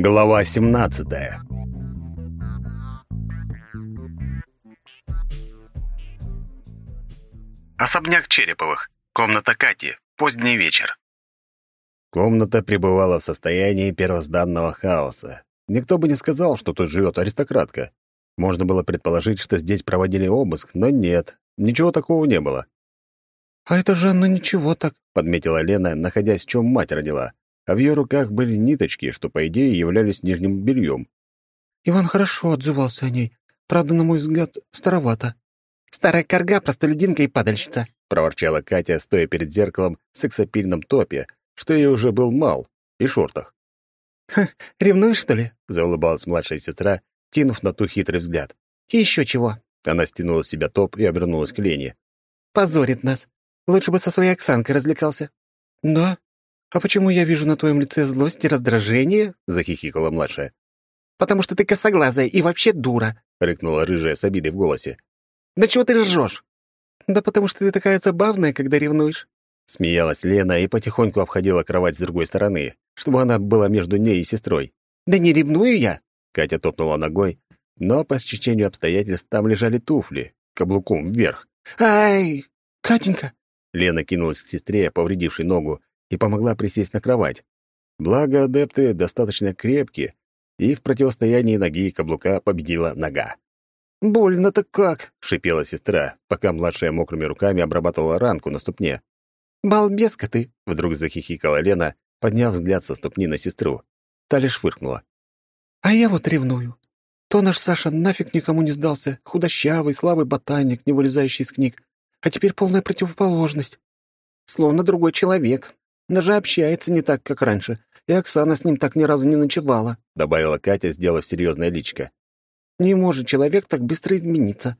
Глава 17 Особняк Череповых. Комната Кати. Поздний вечер. Комната пребывала в состоянии первозданного хаоса. Никто бы не сказал, что тут живет аристократка. Можно было предположить, что здесь проводили обыск, но нет, ничего такого не было. «А это Жанна ничего так», — подметила Лена, находясь в чем мать родила. А в ее руках были ниточки, что, по идее, являлись нижним бельем. «Иван хорошо отзывался о ней. Правда, на мой взгляд, старовато». «Старая корга, простолюдинка и падальщица», — проворчала Катя, стоя перед зеркалом в сексапильном топе, что ей уже был мал, и шортах. «Ха, ревнуешь, что ли?» — заулыбалась младшая сестра, кинув на ту хитрый взгляд. «И еще чего?» Она стянула с себя топ и обернулась к Лене. «Позорит нас. Лучше бы со своей Оксанкой развлекался». «Да? А почему я вижу на твоем лице злость и раздражение?» — захихикала младшая. «Потому что ты косоглазая и вообще дура», — рыкнула рыжая с обидой в голосе. «Да чего ты ржешь?» «Да потому что ты такая забавная, когда ревнуешь». Смеялась Лена и потихоньку обходила кровать с другой стороны, чтобы она была между ней и сестрой. «Да не ревную я!» Катя топнула ногой, но по стечению обстоятельств там лежали туфли, каблуком вверх. «Ай! Катенька!» Лена кинулась к сестре, повредившей ногу, и помогла присесть на кровать. Благо, адепты достаточно крепкие, и в противостоянии ноги и каблука победила нога. «Больно-то как!» — шипела сестра, пока младшая мокрыми руками обрабатывала ранку на ступне. «Балбеска ты!» — вдруг захихикала Лена, подняв взгляд со ступни на сестру. Та лишь фыркнула. «А я вот ревную. То наш Саша нафиг никому не сдался, худощавый, слабый ботаник, не вылезающий из книг, а теперь полная противоположность. Словно другой человек. Даже общается не так, как раньше. И Оксана с ним так ни разу не ночевала», — добавила Катя, сделав серьезное личико. «Не может человек так быстро измениться.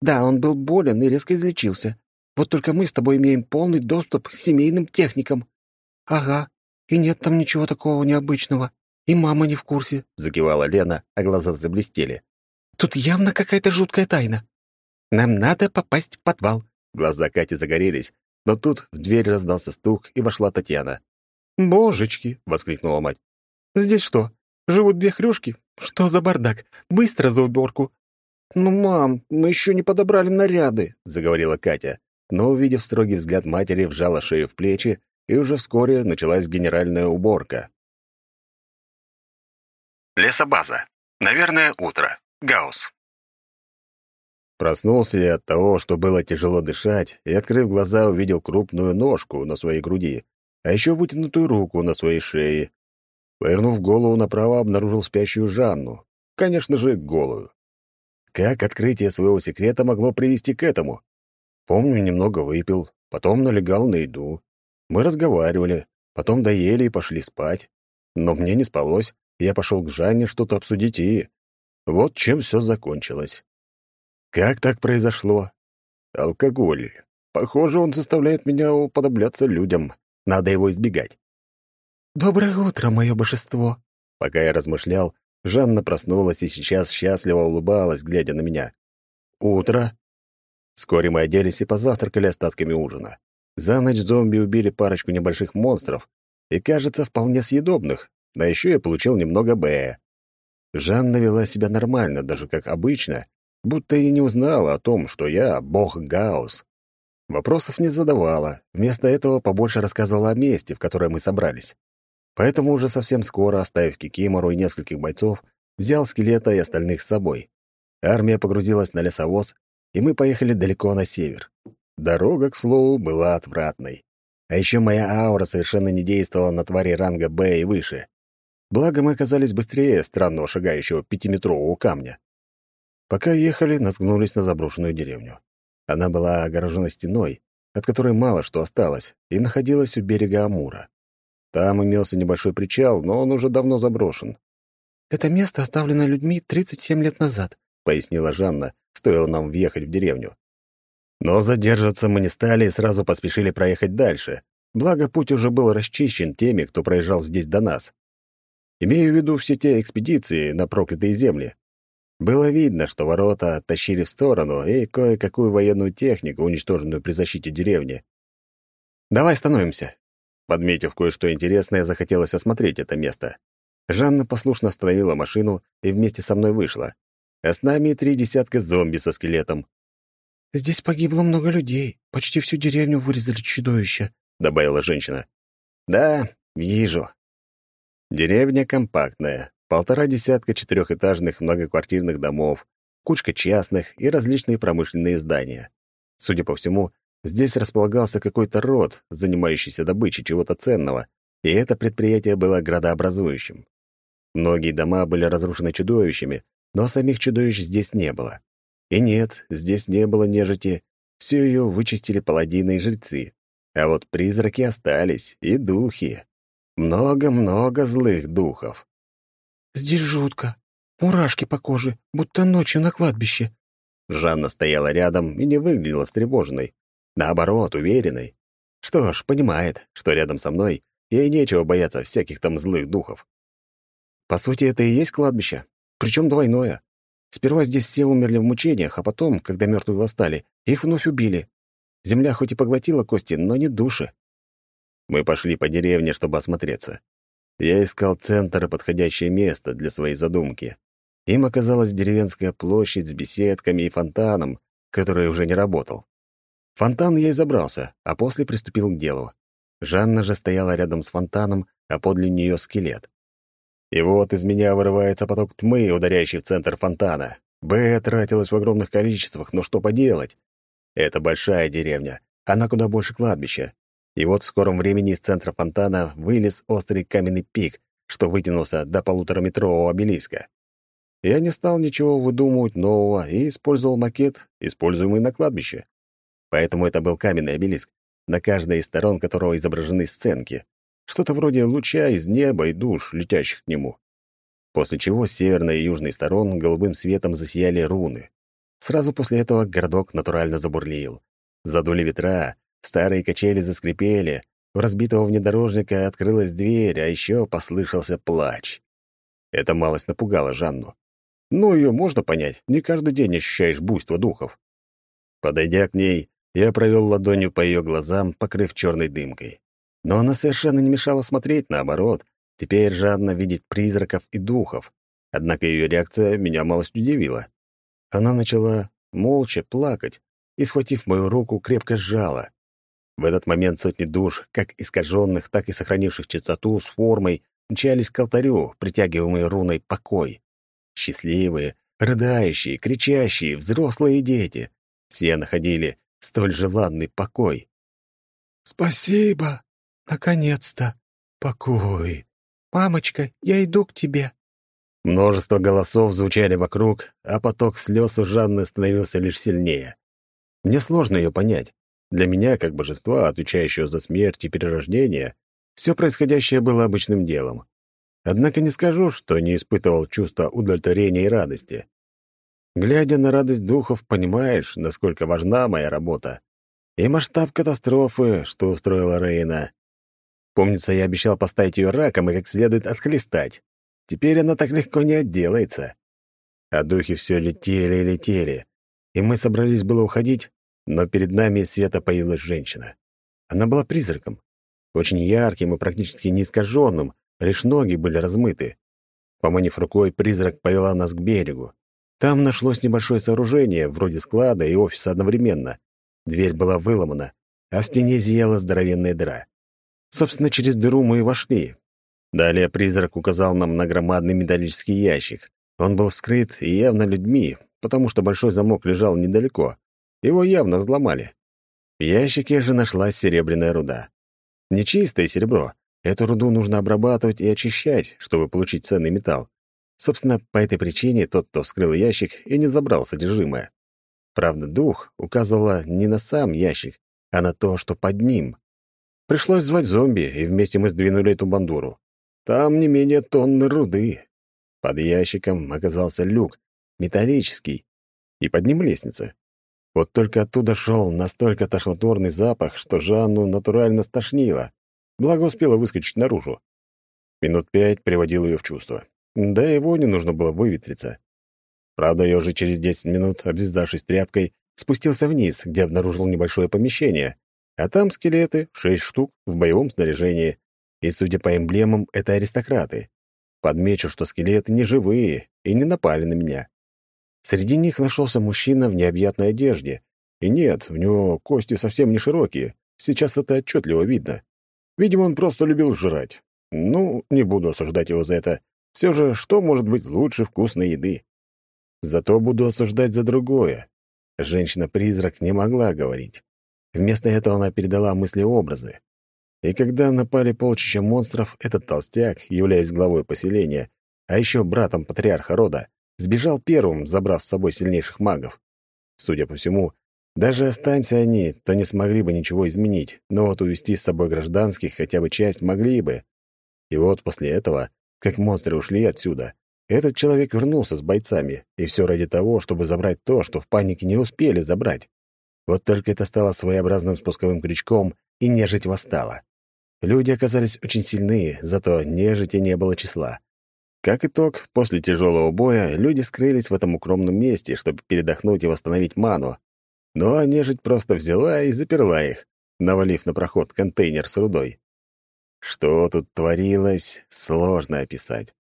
Да, он был болен и резко излечился. Вот только мы с тобой имеем полный доступ к семейным техникам». «Ага, и нет там ничего такого необычного. И мама не в курсе», — закивала Лена, а глаза заблестели. «Тут явно какая-то жуткая тайна. Нам надо попасть в подвал». Глаза Кати загорелись, но тут в дверь раздался стук, и вошла Татьяна. «Божечки!» — воскликнула мать. «Здесь что, живут две хрюшки? Что за бардак? Быстро за уборку!» «Ну, мам, мы еще не подобрали наряды», — заговорила Катя, но, увидев строгий взгляд матери, вжала шею в плечи, и уже вскоре началась генеральная уборка. Лесобаза. Наверное, утро. Гаус. Проснулся я от того, что было тяжело дышать, и, открыв глаза, увидел крупную ножку на своей груди, а еще вытянутую руку на своей шее. Повернув голову направо, обнаружил спящую Жанну. Конечно же, голую. Как открытие своего секрета могло привести к этому? Помню, немного выпил, потом налегал на еду. Мы разговаривали, потом доели и пошли спать. Но мне не спалось, я пошел к Жанне что-то обсудить и... Вот чем все закончилось. Как так произошло? Алкоголь. Похоже, он заставляет меня уподобляться людям. Надо его избегать. «Доброе утро, мое божество!» Пока я размышлял, Жанна проснулась и сейчас счастливо улыбалась, глядя на меня. «Утро!» Вскоре мы оделись и позавтракали остатками ужина. За ночь зомби убили парочку небольших монстров, и, кажется, вполне съедобных, а еще я получил немного Б. Жанна вела себя нормально, даже как обычно, будто и не узнала о том, что я — бог Гаус. Вопросов не задавала, вместо этого побольше рассказывала о месте, в которое мы собрались. Поэтому уже совсем скоро, оставив Кикимору и нескольких бойцов, взял скелета и остальных с собой. Армия погрузилась на лесовоз, и мы поехали далеко на север. Дорога, к слову, была отвратной. А еще моя аура совершенно не действовала на твари ранга Б и выше. Благо мы оказались быстрее странного шагающего пятиметрового камня. Пока ехали, наткнулись на заброшенную деревню. Она была огорожена стеной, от которой мало что осталось, и находилась у берега Амура. Там имелся небольшой причал, но он уже давно заброшен. «Это место оставлено людьми 37 лет назад», — пояснила Жанна, стоило нам въехать в деревню. Но задерживаться мы не стали и сразу поспешили проехать дальше. Благо, путь уже был расчищен теми, кто проезжал здесь до нас. Имею в виду все те экспедиции на проклятые земли. Было видно, что ворота оттащили в сторону и кое-какую военную технику, уничтоженную при защите деревни. «Давай остановимся». Подметив кое-что интересное, захотелось осмотреть это место. Жанна послушно остановила машину и вместе со мной вышла. А с нами три десятка зомби со скелетом. «Здесь погибло много людей. Почти всю деревню вырезали чудовища», — добавила женщина. «Да, вижу». Деревня компактная. Полтора десятка четырехэтажных многоквартирных домов, кучка частных и различные промышленные здания. Судя по всему, здесь располагался какой-то род, занимающийся добычей чего-то ценного, и это предприятие было градообразующим. Многие дома были разрушены чудовищами, но самих чудовищ здесь не было. И нет, здесь не было нежити, всю ее вычистили паладины и жрецы. А вот призраки остались, и духи. Много-много злых духов. «Здесь жутко. Мурашки по коже, будто ночью на кладбище». Жанна стояла рядом и не выглядела встревоженной. Наоборот, уверенной. Что ж, понимает, что рядом со мной ей нечего бояться всяких там злых духов. По сути, это и есть кладбище, причем двойное. Сперва здесь все умерли в мучениях, а потом, когда мертвые восстали, их вновь убили. Земля хоть и поглотила кости, но не души. Мы пошли по деревне, чтобы осмотреться. Я искал центр и подходящее место для своей задумки. Им оказалась деревенская площадь с беседками и фонтаном, который уже не работал. Фонтан я и забрался, а после приступил к делу. Жанна же стояла рядом с фонтаном, а подле нее скелет. И вот из меня вырывается поток тьмы, ударяющий в центр фонтана. Б тратилась в огромных количествах, но что поделать? Это большая деревня, она куда больше кладбища. И вот в скором времени из центра фонтана вылез острый каменный пик, что вытянулся до полутораметрового обелиска. Я не стал ничего выдумывать нового и использовал макет, используемый на кладбище. Поэтому это был каменный обелиск, на каждой из сторон которого изображены сценки. Что-то вроде луча из неба и душ, летящих к нему. После чего с северной и южной сторон голубым светом засияли руны. Сразу после этого городок натурально забурлил. Задули ветра, старые качели заскрипели, в разбитого внедорожника открылась дверь, а еще послышался плач. Это малость напугало Жанну. Ну, ее можно понять, не каждый день ощущаешь буйство духов. Подойдя к ней, я провел ладонью по ее глазам, покрыв черной дымкой. Но она совершенно не мешала смотреть, наоборот. Теперь жадно видеть призраков и духов. Однако ее реакция меня малость удивила. Она начала молча плакать и, схватив мою руку, крепко сжала. В этот момент сотни душ, как искаженных, так и сохранивших чистоту с формой, мчались к алтарю, притягиваемые руной покой. Счастливые, рыдающие, кричащие, взрослые дети. Все находили столь желанный покой. «Спасибо!» Наконец-то! Покой! Мамочка, я иду к тебе!» Множество голосов звучали вокруг, а поток слез у Жанны становился лишь сильнее. Мне сложно ее понять. Для меня, как божества, отвечающего за смерть и перерождение, все происходящее было обычным делом. Однако не скажу, что не испытывал чувства удовлетворения и радости. Глядя на радость духов, понимаешь, насколько важна моя работа. И масштаб катастрофы, что устроила Рейна, Помнится, я обещал поставить ее раком и как следует отхлестать. Теперь она так легко не отделается. А духи все летели и летели. И мы собрались было уходить, но перед нами света появилась женщина. Она была призраком. Очень ярким и практически неискаженным, лишь ноги были размыты. Поманив рукой, призрак повела нас к берегу. Там нашлось небольшое сооружение, вроде склада и офиса одновременно. Дверь была выломана, а в стене зияла здоровенная дыра. Собственно, через дыру мы и вошли. Далее призрак указал нам на громадный металлический ящик. Он был вскрыт явно людьми, потому что большой замок лежал недалеко. Его явно взломали. В ящике же нашлась серебряная руда. Нечистое серебро. Эту руду нужно обрабатывать и очищать, чтобы получить ценный металл. Собственно, по этой причине тот, кто вскрыл ящик, и не забрал содержимое. Правда, дух указывала не на сам ящик, а на то, что под ним. Пришлось звать зомби, и вместе мы сдвинули эту бандуру. Там не менее тонны руды. Под ящиком оказался люк, металлический, и под ним лестница. Вот только оттуда шел настолько тошнотворный запах, что Жанну натурально стошнило. Благо успела выскочить наружу. Минут пять приводил ее в чувство. Да его не нужно было выветриться. Правда, я уже через десять минут, обвязавшись тряпкой, спустился вниз, где обнаружил небольшое помещение, а там скелеты, шесть штук, в боевом снаряжении. И, судя по эмблемам, это аристократы. Подмечу, что скелеты не живые и не напали на меня. Среди них нашелся мужчина в необъятной одежде. И нет, в него кости совсем не широкие. Сейчас это отчетливо видно. Видимо, он просто любил жрать. Ну, не буду осуждать его за это. Все же, что может быть лучше вкусной еды? Зато буду осуждать за другое. Женщина-призрак не могла говорить. Вместо этого она передала мысли-образы. И когда напали полчища монстров, этот толстяк, являясь главой поселения, а еще братом патриарха рода, сбежал первым, забрав с собой сильнейших магов. Судя по всему, даже останься они, то не смогли бы ничего изменить, но вот увести с собой гражданских хотя бы часть могли бы. И вот после этого, как монстры ушли отсюда, этот человек вернулся с бойцами, и все ради того, чтобы забрать то, что в панике не успели забрать. Вот только это стало своеобразным спусковым крючком, и нежить восстала. Люди оказались очень сильные, зато нежити не было числа. Как итог, после тяжелого боя люди скрылись в этом укромном месте, чтобы передохнуть и восстановить ману. Ну а нежить просто взяла и заперла их, навалив на проход контейнер с рудой. Что тут творилось, сложно описать.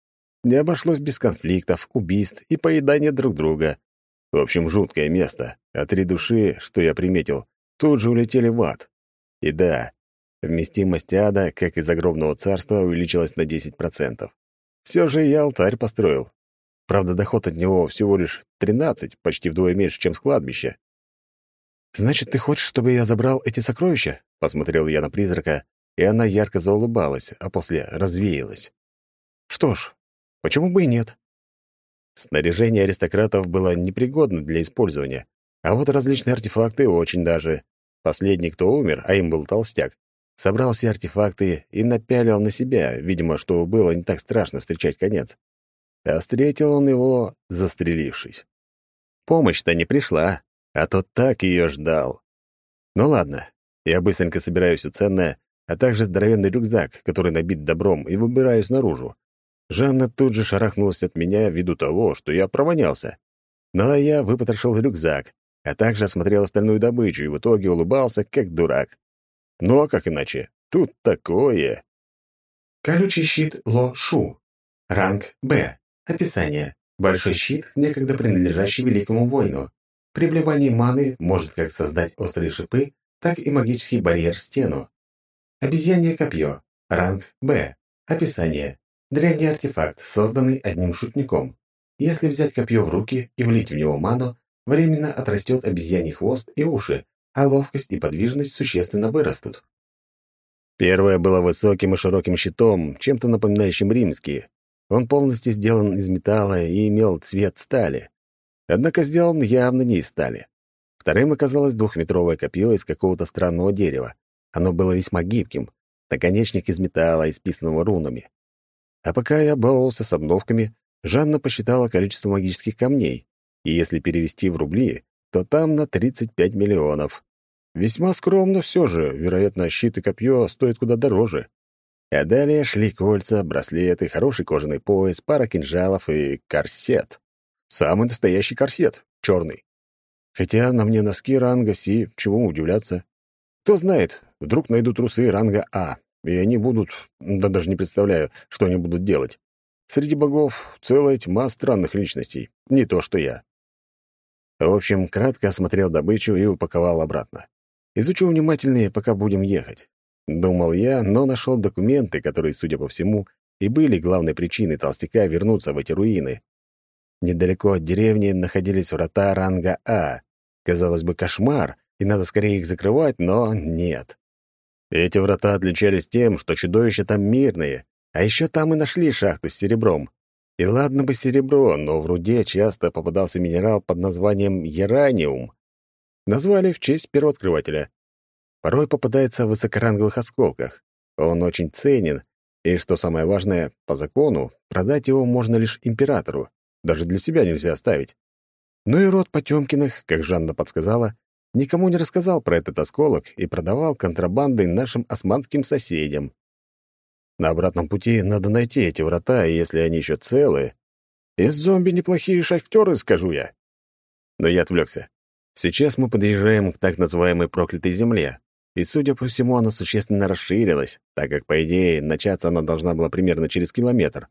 Не обошлось без конфликтов, убийств и поедания друг друга. В общем, жуткое место, а три души, что я приметил, тут же улетели в ад. И да, вместимость ада, как и загробного царства, увеличилась на 10%. Все же я алтарь построил. Правда, доход от него всего лишь 13, почти вдвое меньше, чем с кладбища. «Значит, ты хочешь, чтобы я забрал эти сокровища?» Посмотрел я на призрака, и она ярко заулыбалась, а после развеялась. «Что ж, почему бы и нет?» Снаряжение аристократов было непригодно для использования, а вот различные артефакты очень даже. Последний, кто умер, а им был толстяк, собрал все артефакты и напялил на себя, видимо, что было не так страшно встречать конец. А встретил он его, застрелившись. Помощь-то не пришла, а тот так ее ждал. Ну ладно, я быстренько собираю все ценное, а также здоровенный рюкзак, который набит добром, и выбираюсь наружу. Жанна тут же шарахнулась от меня ввиду того, что я провонялся. Ну а я выпотрошил рюкзак, а также осмотрел остальную добычу и в итоге улыбался, как дурак. А как иначе? Тут такое. Колючий щит Ло-Шу. Ранг Б. Описание. Большой щит, некогда принадлежащий великому воину. При вливании маны может как создать острые шипы, так и магический барьер-стену. Обезьянье копье. Ранг Б. Описание. Древний артефакт, созданный одним шутником. Если взять копье в руки и влить в него ману, временно отрастет обезьяний хвост и уши, а ловкость и подвижность существенно вырастут. Первое было высоким и широким щитом, чем-то напоминающим римские. Он полностью сделан из металла и имел цвет стали. Однако сделан явно не из стали. Вторым оказалось двухметровое копье из какого-то странного дерева. Оно было весьма гибким, наконечник из металла, исписанного рунами. А пока я баловался с обновками, Жанна посчитала количество магических камней, и если перевести в рубли, то там на 35 миллионов. Весьма скромно все же, вероятно, щит и копье стоят куда дороже. А далее шли кольца, браслеты, хороший кожаный пояс, пара кинжалов и корсет. Самый настоящий корсет, черный. Хотя на мне носки ранга Си, чего удивляться. Кто знает, вдруг найду трусы ранга А, и они будут... Да даже не представляю, что они будут делать. Среди богов целая тьма странных личностей, не то что я. В общем, кратко осмотрел добычу и упаковал обратно. Изучу внимательнее, пока будем ехать. Думал я, но нашел документы, которые, судя по всему, и были главной причиной толстяка вернуться в эти руины. Недалеко от деревни находились врата ранга А. Казалось бы, кошмар, и надо скорее их закрывать, но нет. Эти врата отличались тем, что чудовища там мирные, а еще там и нашли шахту с серебром. И ладно бы серебро, но в руде часто попадался минерал под названием яраниум. Назвали в честь первооткрывателя. Порой попадается в высокоранговых осколках. Он очень ценен, и, что самое важное, по закону, продать его можно лишь императору. Даже для себя нельзя оставить. Ну и род Потемкиных, как Жанна подсказала, никому не рассказал про этот осколок и продавал контрабандой нашим османским соседям. На обратном пути надо найти эти врата, и если они еще целы... Из зомби неплохие шахтеры, скажу я. Но я отвлекся. Сейчас мы подъезжаем к так называемой проклятой земле, и, судя по всему, она существенно расширилась, так как, по идее, начаться она должна была примерно через километр.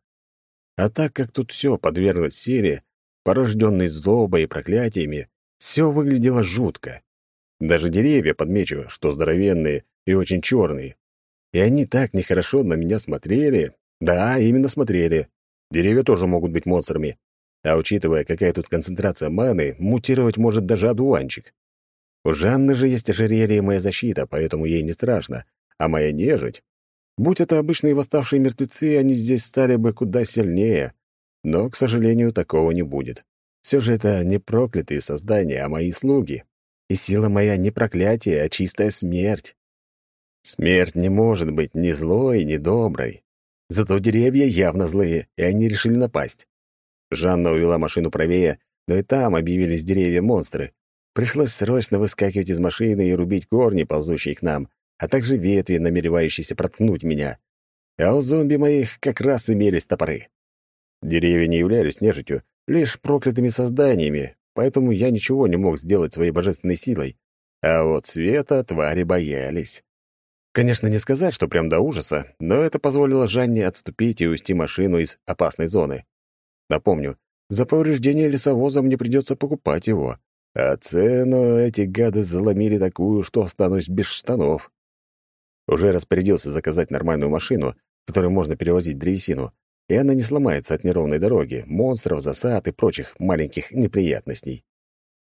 А так как тут все подверглось серии, порожденной злобой и проклятиями, все выглядело жутко. Даже деревья подмечу, что здоровенные и очень черные. И они так нехорошо на меня смотрели. Да, именно смотрели. Деревья тоже могут быть монстрами. А учитывая, какая тут концентрация маны, мутировать может даже одуванчик. У Жанны же есть ожерелье моя защита, поэтому ей не страшно. А моя нежить... Будь это обычные восставшие мертвецы, они здесь стали бы куда сильнее. Но, к сожалению, такого не будет. Все же это не проклятые создания, а мои слуги. И сила моя не проклятие, а чистая смерть. Смерть не может быть ни злой, ни доброй. Зато деревья явно злые, и они решили напасть. Жанна увела машину правее, но и там объявились деревья-монстры. Пришлось срочно выскакивать из машины и рубить корни, ползущие к нам, а также ветви, намеревающиеся проткнуть меня. А у зомби моих как раз имелись топоры. Деревья не являлись нежитью, лишь проклятыми созданиями, поэтому я ничего не мог сделать своей божественной силой. А вот света твари боялись. Конечно, не сказать, что прям до ужаса, но это позволило Жанне отступить и увести машину из опасной зоны. Напомню, за повреждение лесовоза мне придется покупать его. А цену эти гады заломили такую, что останусь без штанов. Уже распорядился заказать нормальную машину, в которой можно перевозить древесину, и она не сломается от неровной дороги, монстров, засад и прочих маленьких неприятностей.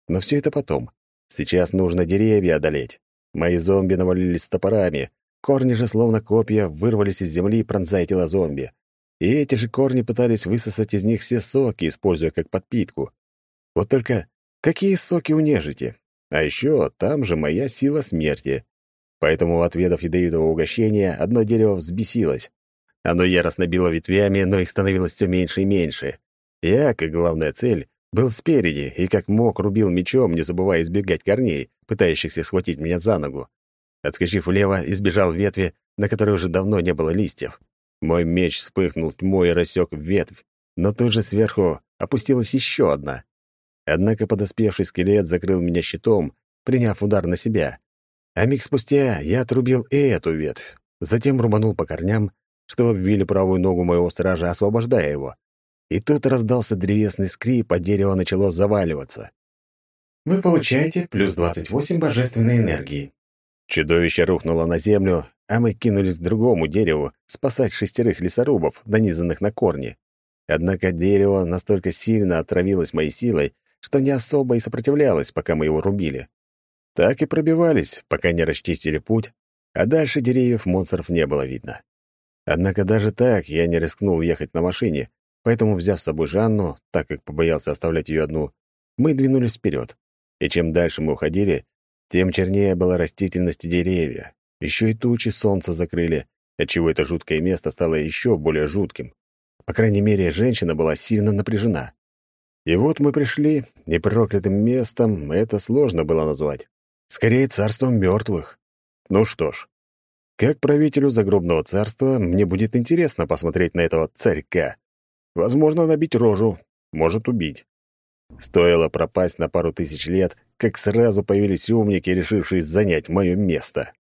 Но все это потом. Сейчас нужно деревья одолеть. Мои зомби навалились с топорами, корни же, словно копья, вырвались из земли, пронзая тела зомби. И эти же корни пытались высосать из них все соки, используя как подпитку. Вот только Какие соки у нежити? А еще там же моя сила смерти. Поэтому, отведав ядовитого угощения, одно дерево взбесилось. Оно яростно било ветвями, но их становилось все меньше и меньше. Я, как главная цель, был спереди и как мог рубил мечом, не забывая избегать корней, пытающихся схватить меня за ногу. Отскочив влево, избежал ветви, на которой уже давно не было листьев. Мой меч вспыхнул тьмой и рассек ветвь, но тут же сверху опустилась еще одна. Однако подоспевший скелет закрыл меня щитом, приняв удар на себя. А миг спустя я отрубил и эту ветвь. Затем рубанул по корням, что обвили правую ногу моего стража, освобождая его. И тут раздался древесный скрип, а дерево начало заваливаться. Вы получаете плюс 28 божественной энергии. Чудовище рухнуло на землю, а мы кинулись к другому дереву спасать шестерых лесорубов, нанизанных на корни. Однако дерево настолько сильно отравилось моей силой, что не особо и сопротивлялась, пока мы его рубили. Так и пробивались, пока не расчистили путь, а дальше деревьев монстров не было видно. Однако даже так я не рискнул ехать на машине, поэтому, взяв с собой Жанну, так как побоялся оставлять ее одну, мы двинулись вперед. И чем дальше мы уходили, тем чернее была растительность и деревья. Еще и тучи солнца закрыли, отчего это жуткое место стало еще более жутким. По крайней мере, женщина была сильно напряжена. И вот мы пришли, и проклятым местом это сложно было назвать. Скорее, царством мертвых. Ну что ж, как правителю загробного царства мне будет интересно посмотреть на этого царька. Возможно, набить рожу, может убить. Стоило пропасть на пару тысяч лет, как сразу появились умники, решившие занять мое место.